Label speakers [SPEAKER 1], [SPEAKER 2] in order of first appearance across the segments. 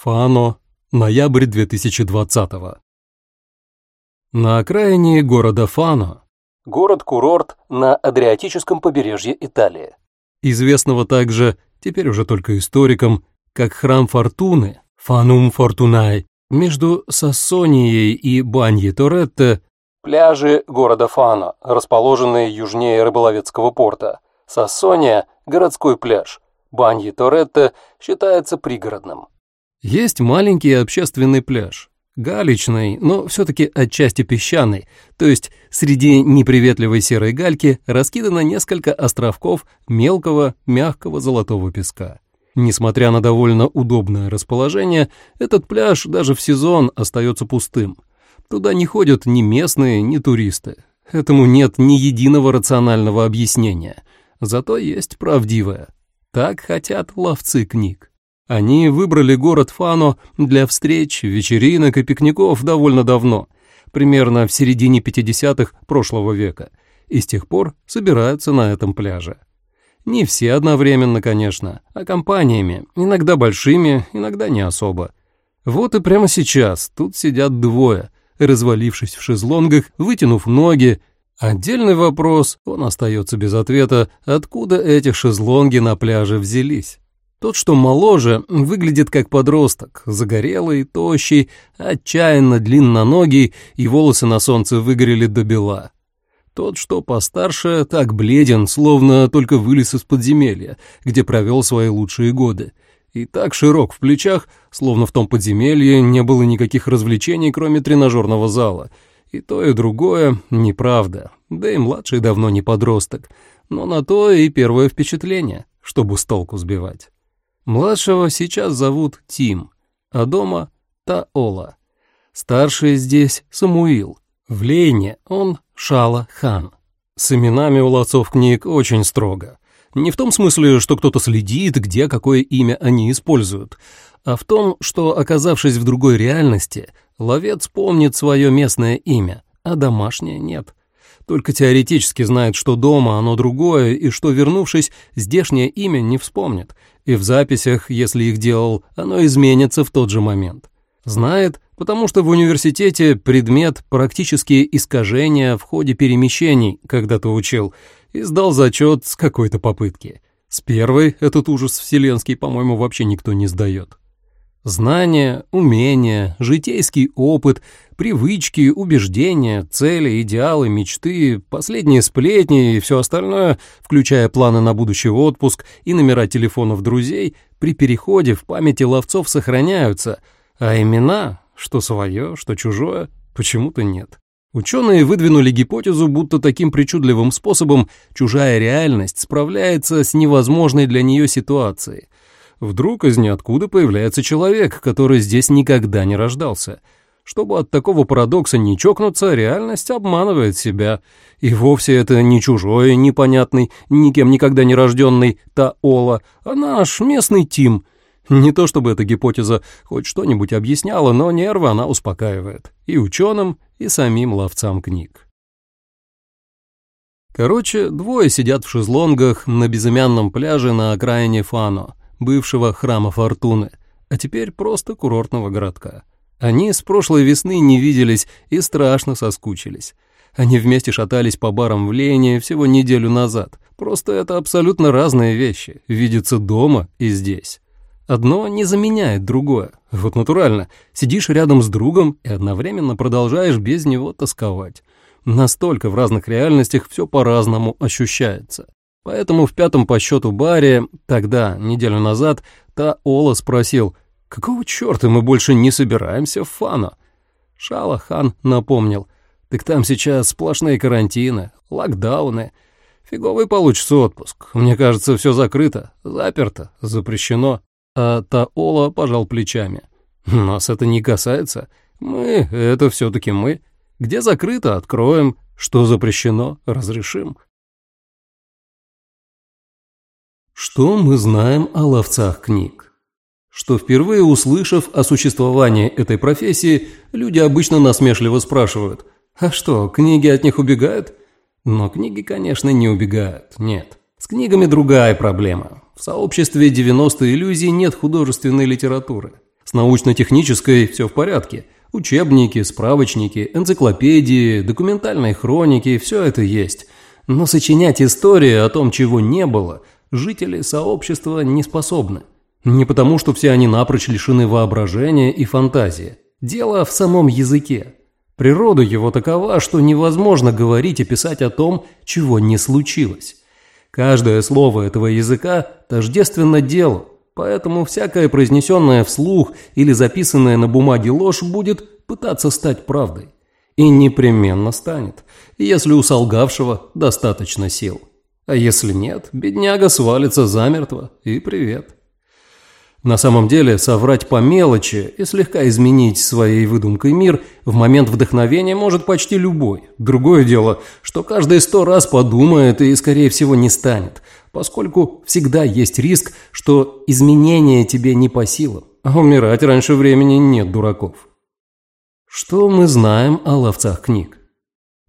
[SPEAKER 1] Фано, ноябрь 2020 На окраине города Фано,
[SPEAKER 2] город-курорт на Адриатическом побережье Италии,
[SPEAKER 1] известного также, теперь уже только историкам, как храм Фортуны, Фанум Фортунай, между Сассонией и Баньи Торетто,
[SPEAKER 2] пляжи города Фано, расположенные южнее рыболовецкого порта. Сассония – городской пляж, Баньи Торетто считается пригородным.
[SPEAKER 1] Есть маленький общественный пляж, галечный, но все-таки отчасти песчаный, то есть среди неприветливой серой гальки раскидано несколько островков мелкого, мягкого золотого песка. Несмотря на довольно удобное расположение, этот пляж даже в сезон остается пустым. Туда не ходят ни местные, ни туристы. Этому нет ни единого рационального объяснения. Зато есть правдивое. Так хотят ловцы книг. Они выбрали город Фано для встреч, вечеринок и пикников довольно давно, примерно в середине 50-х прошлого века, и с тех пор собираются на этом пляже. Не все одновременно, конечно, а компаниями, иногда большими, иногда не особо. Вот и прямо сейчас тут сидят двое, развалившись в шезлонгах, вытянув ноги. Отдельный вопрос, он остается без ответа, откуда эти шезлонги на пляже взялись. Тот, что моложе, выглядит как подросток, загорелый, тощий, отчаянно длинноногий, и волосы на солнце выгорели до бела. Тот, что постарше, так бледен, словно только вылез из подземелья, где провел свои лучшие годы. И так широк в плечах, словно в том подземелье не было никаких развлечений, кроме тренажерного зала. И то, и другое неправда, да и младший давно не подросток. Но на то и первое впечатление, чтобы с толку сбивать. Младшего сейчас зовут Тим, а дома — Таола. Старший здесь — Самуил. В Лейне он — Шала Хан. С именами у ловцов книг очень строго. Не в том смысле, что кто-то следит, где какое имя они используют, а в том, что, оказавшись в другой реальности, ловец помнит свое местное имя, а домашнее нет. Только теоретически знает, что дома оно другое, и что, вернувшись, здешнее имя не вспомнит, и в записях, если их делал, оно изменится в тот же момент. Знает, потому что в университете предмет «практические искажения в ходе перемещений» когда-то учил, и сдал зачет с какой-то попытки. С первой этот ужас вселенский, по-моему, вообще никто не сдает. Знания, умения, житейский опыт, привычки, убеждения, цели, идеалы, мечты, последние сплетни и все остальное, включая планы на будущий отпуск и номера телефонов друзей, при переходе в памяти ловцов сохраняются, а имена, что свое, что чужое, почему-то нет. Ученые выдвинули гипотезу, будто таким причудливым способом чужая реальность справляется с невозможной для нее ситуацией – Вдруг из ниоткуда появляется человек, который здесь никогда не рождался. Чтобы от такого парадокса не чокнуться, реальность обманывает себя. И вовсе это не чужой, непонятный, никем никогда не рожденный Таола, а наш местный Тим. Не то чтобы эта гипотеза хоть что-нибудь объясняла, но нервы она успокаивает. И ученым, и самим ловцам книг. Короче, двое сидят в шезлонгах на безымянном пляже на окраине Фано бывшего храма Фортуны, а теперь просто курортного городка. Они с прошлой весны не виделись и страшно соскучились. Они вместе шатались по барам в Лене всего неделю назад. Просто это абсолютно разные вещи — видеться дома и здесь. Одно не заменяет другое. Вот натурально, сидишь рядом с другом и одновременно продолжаешь без него тосковать. Настолько в разных реальностях все по-разному ощущается. Поэтому в пятом по счету баре, тогда, неделю назад, та Ола спросил, «Какого черта мы больше не собираемся в Фано?» Шалахан напомнил, «Так там сейчас сплошные карантины, локдауны. Фиговый получится отпуск. Мне кажется, все закрыто, заперто, запрещено». А Таола пожал плечами. «Нас это не касается. Мы — это все-таки мы. Где закрыто — откроем. Что запрещено — разрешим». Что мы знаем о ловцах книг? Что впервые услышав о существовании этой профессии, люди обычно насмешливо спрашивают, а что, книги от них убегают? Но книги, конечно, не убегают, нет. С книгами другая проблема. В сообществе 90 иллюзий нет художественной литературы. С научно-технической все в порядке. Учебники, справочники, энциклопедии, документальные хроники – все это есть. Но сочинять истории о том, чего не было, жители сообщества не способны. Не потому, что все они напрочь лишены воображения и фантазии. Дело в самом языке. Природа его такова, что невозможно говорить и писать о том, чего не случилось. Каждое слово этого языка тождественно делу, поэтому всякое произнесенное вслух или записанное на бумаге ложь будет пытаться стать правдой. И непременно станет, если у солгавшего достаточно сил. А если нет, бедняга свалится замертво и привет. На самом деле, соврать по мелочи и слегка изменить своей выдумкой мир в момент вдохновения может почти любой. Другое дело, что каждый сто раз подумает и, скорее всего, не станет, поскольку всегда есть риск, что изменения тебе не по силам, а умирать раньше времени нет дураков. Что мы знаем о ловцах книг?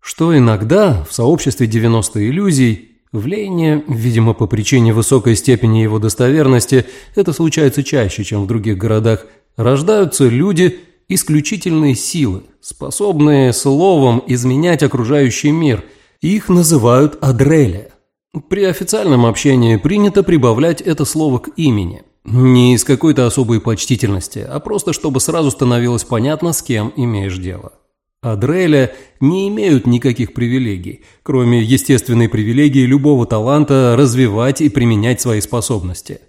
[SPEAKER 1] Что иногда в сообществе 90 иллюзий в Лейне, видимо, по причине высокой степени его достоверности, это случается чаще, чем в других городах, рождаются люди исключительной силы, способные словом изменять окружающий мир. Их называют адреля. При официальном общении принято прибавлять это слово к имени. Не из какой-то особой почтительности, а просто чтобы сразу становилось понятно, с кем имеешь дело. Адреля не имеют никаких привилегий, кроме естественной привилегии любого таланта развивать и применять свои способности.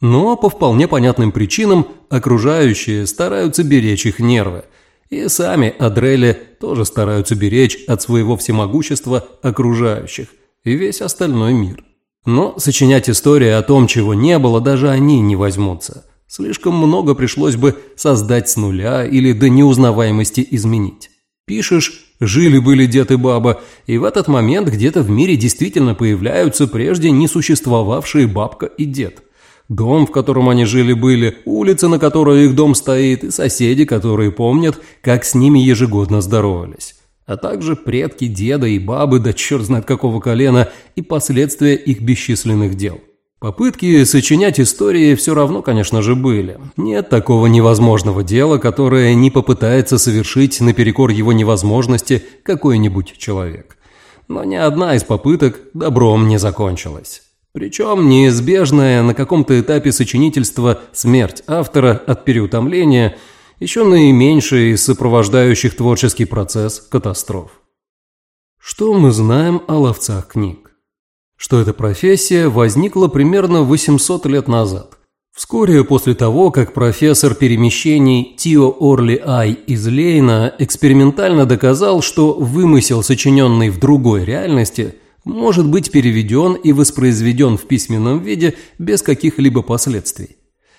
[SPEAKER 1] Но по вполне понятным причинам окружающие стараются беречь их нервы, и сами Адрели тоже стараются беречь от своего всемогущества окружающих и весь остальной мир. Но сочинять истории о том, чего не было, даже они не возьмутся. Слишком много пришлось бы создать с нуля или до неузнаваемости изменить. Пишешь «жили-были дед и баба», и в этот момент где-то в мире действительно появляются прежде не существовавшие бабка и дед. Дом, в котором они жили-были, улица, на которой их дом стоит, и соседи, которые помнят, как с ними ежегодно здоровались. А также предки деда и бабы, да черт знает какого колена, и последствия их бесчисленных дел. Попытки сочинять истории все равно, конечно же, были. Нет такого невозможного дела, которое не попытается совершить наперекор его невозможности какой-нибудь человек. Но ни одна из попыток добром не закончилась. Причем неизбежная на каком-то этапе сочинительства смерть автора от переутомления еще наименьшая из сопровождающих творческий процесс катастроф. Что мы знаем о ловцах книг? Что эта профессия возникла примерно 800 лет назад. Вскоре после того, как профессор перемещений Тио Орли Ай из Лейна экспериментально доказал, что вымысел, сочиненный в другой реальности, может быть переведен и воспроизведен в письменном виде без каких-либо последствий.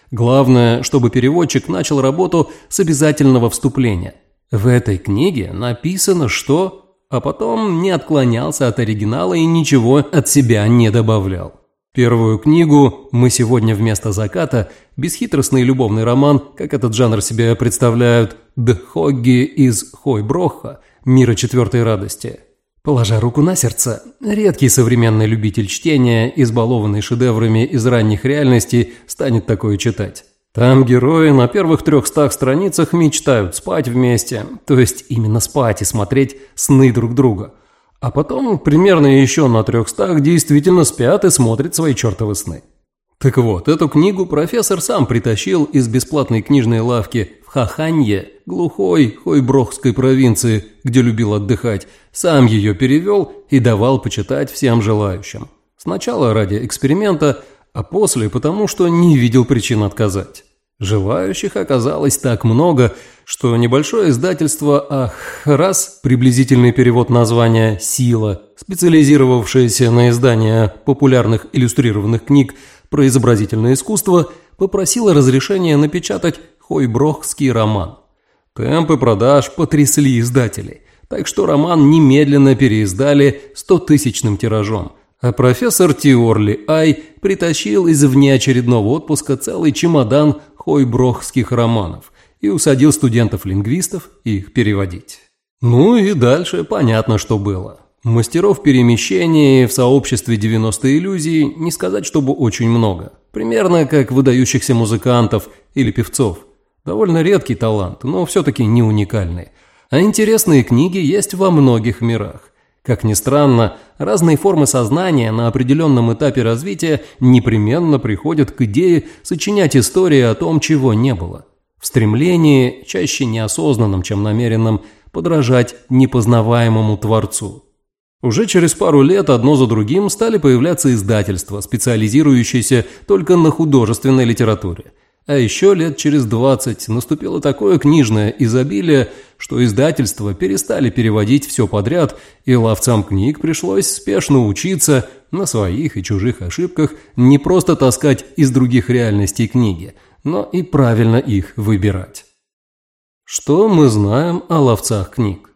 [SPEAKER 1] Главное, чтобы переводчик начал работу с обязательного вступления. В этой книге написано, что а потом не отклонялся от оригинала и ничего от себя не добавлял. Первую книгу «Мы сегодня вместо заката» бесхитростный любовный роман, как этот жанр себе представляют, Дхогги из Хойброха, мира четвертой радости. Положа руку на сердце, редкий современный любитель чтения, избалованный шедеврами из ранних реальностей, станет такое читать. Там герои на первых трехстах страницах мечтают спать вместе, то есть именно спать и смотреть сны друг друга. А потом примерно еще на трехстах действительно спят и смотрят свои чертовы сны. Так вот, эту книгу профессор сам притащил из бесплатной книжной лавки в Хаханье, глухой Хойброхской провинции, где любил отдыхать, сам ее перевел и давал почитать всем желающим. Сначала ради эксперимента, а после потому, что не видел причин отказать. Желающих оказалось так много, что небольшое издательство «Ах, раз» приблизительный перевод названия «Сила», специализировавшееся на издании популярных иллюстрированных книг про изобразительное искусство, попросило разрешения напечатать хойброхский роман. Темпы продаж потрясли издателей, так что роман немедленно переиздали стотысячным тиражом – а профессор Тиорли Ай притащил из внеочередного отпуска целый чемодан хойброхских романов и усадил студентов-лингвистов их переводить. Ну и дальше понятно, что было. Мастеров перемещения в сообществе 90 иллюзий не сказать, чтобы очень много. Примерно как выдающихся музыкантов или певцов. Довольно редкий талант, но все-таки не уникальный. А интересные книги есть во многих мирах. Как ни странно, разные формы сознания на определенном этапе развития непременно приходят к идее сочинять истории о том, чего не было. В стремлении, чаще неосознанном, чем намеренном, подражать непознаваемому Творцу. Уже через пару лет одно за другим стали появляться издательства, специализирующиеся только на художественной литературе. А еще лет через 20 наступило такое книжное изобилие, что издательства перестали переводить все подряд, и ловцам книг пришлось спешно учиться на своих и чужих ошибках не просто таскать из других реальностей книги, но и правильно их выбирать. Что мы знаем о ловцах книг?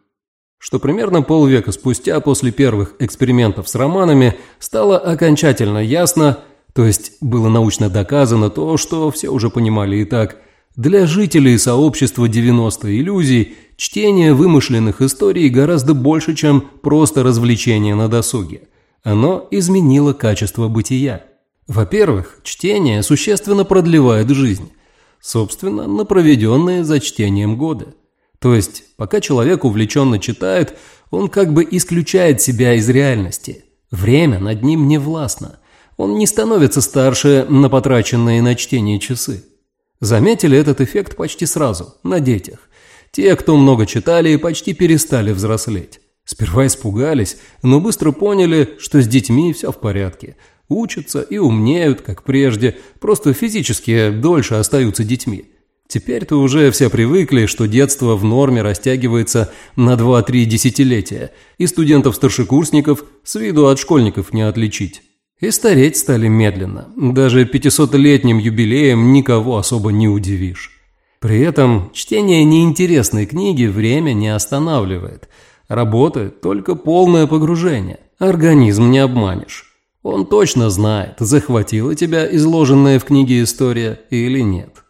[SPEAKER 1] Что примерно полвека спустя после первых экспериментов с романами стало окончательно ясно, то есть было научно доказано то, что все уже понимали и так, для жителей сообщества 90 иллюзий чтение вымышленных историй гораздо больше, чем просто развлечение на досуге. Оно изменило качество бытия. Во-первых, чтение существенно продлевает жизнь собственно, на проведенные за чтением годы. То есть, пока человек увлеченно читает, он как бы исключает себя из реальности. Время над ним не властно. Он не становится старше на потраченные на чтение часы. Заметили этот эффект почти сразу, на детях. Те, кто много читали, почти перестали взрослеть. Сперва испугались, но быстро поняли, что с детьми все в порядке – Учатся и умнеют, как прежде, просто физически дольше остаются детьми. Теперь-то уже все привыкли, что детство в норме растягивается на 2-3 десятилетия, и студентов-старшекурсников с виду от школьников не отличить. И стареть стали медленно. Даже 500-летним юбилеем никого особо не удивишь. При этом чтение неинтересной книги время не останавливает. Работает только полное погружение. Организм не обманешь. Он точно знает, захватила тебя изложенная в книге история или нет.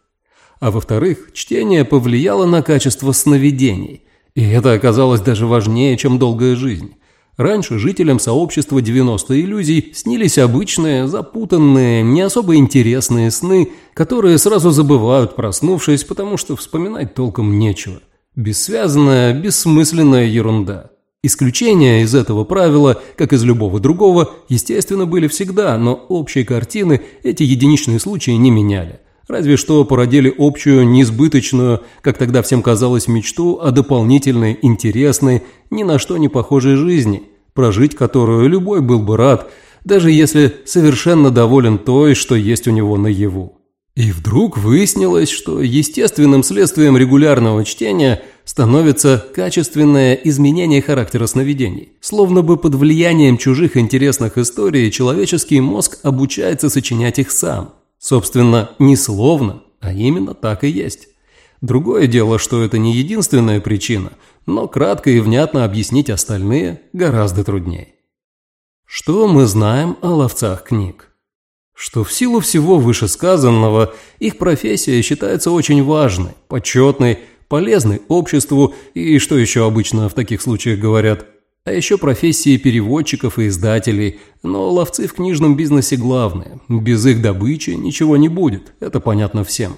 [SPEAKER 1] А во-вторых, чтение повлияло на качество сновидений. И это оказалось даже важнее, чем долгая жизнь. Раньше жителям сообщества 90 иллюзий снились обычные, запутанные, не особо интересные сны, которые сразу забывают, проснувшись, потому что вспоминать толком нечего. Бессвязная, бессмысленная ерунда. Исключения из этого правила, как из любого другого, естественно, были всегда, но общей картины эти единичные случаи не меняли. Разве что породили общую, неизбыточную, как тогда всем казалось, мечту о дополнительной, интересной, ни на что не похожей жизни, прожить которую любой был бы рад, даже если совершенно доволен той, что есть у него наяву. И вдруг выяснилось, что естественным следствием регулярного чтения становится качественное изменение характера сновидений. Словно бы под влиянием чужих интересных историй человеческий мозг обучается сочинять их сам. Собственно, не словно, а именно так и есть. Другое дело, что это не единственная причина, но кратко и внятно объяснить остальные гораздо труднее. Что мы знаем о ловцах книг? что в силу всего вышесказанного их профессия считается очень важной, почетной, полезной обществу и, что еще обычно в таких случаях говорят, а еще профессии переводчиков и издателей, но ловцы в книжном бизнесе главные, без их добычи ничего не будет, это понятно всем.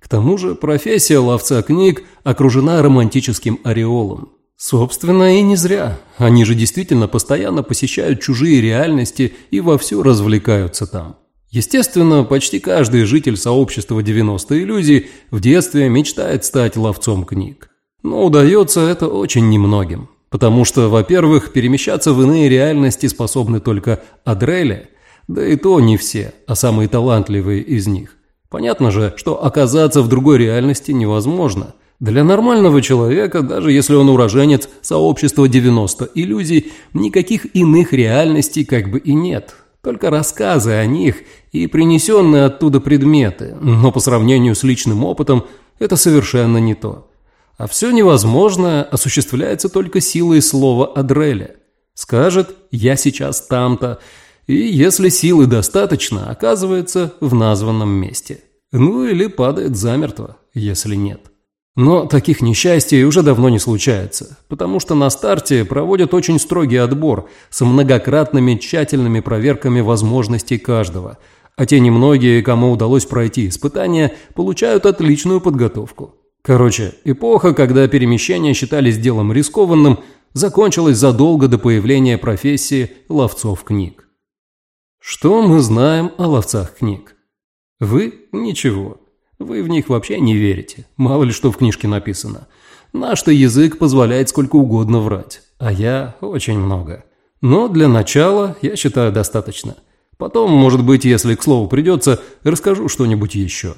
[SPEAKER 1] К тому же профессия ловца книг окружена романтическим ореолом. Собственно, и не зря. Они же действительно постоянно посещают чужие реальности и вовсю развлекаются там. Естественно, почти каждый житель сообщества 90 иллюзий в детстве мечтает стать ловцом книг. Но удается это очень немногим. Потому что, во-первых, перемещаться в иные реальности способны только Адрели, да и то не все, а самые талантливые из них. Понятно же, что оказаться в другой реальности невозможно. Для нормального человека, даже если он уроженец сообщества 90 иллюзий, никаких иных реальностей как бы и нет – только рассказы о них и принесенные оттуда предметы, но по сравнению с личным опытом это совершенно не то. А все невозможное осуществляется только силой слова Адреля. Скажет «я сейчас там-то», и если силы достаточно, оказывается в названном месте. Ну или падает замертво, если нет. Но таких несчастий уже давно не случается, потому что на старте проводят очень строгий отбор с многократными тщательными проверками возможностей каждого, а те немногие, кому удалось пройти испытания, получают отличную подготовку. Короче, эпоха, когда перемещения считались делом рискованным, закончилась задолго до появления профессии ловцов книг. Что мы знаем о ловцах книг? Вы – ничего. Вы в них вообще не верите. Мало ли что в книжке написано. Наш-то язык позволяет сколько угодно врать, а я – очень много. Но для начала, я считаю, достаточно – Потом, может быть, если к слову придется, расскажу что-нибудь еще.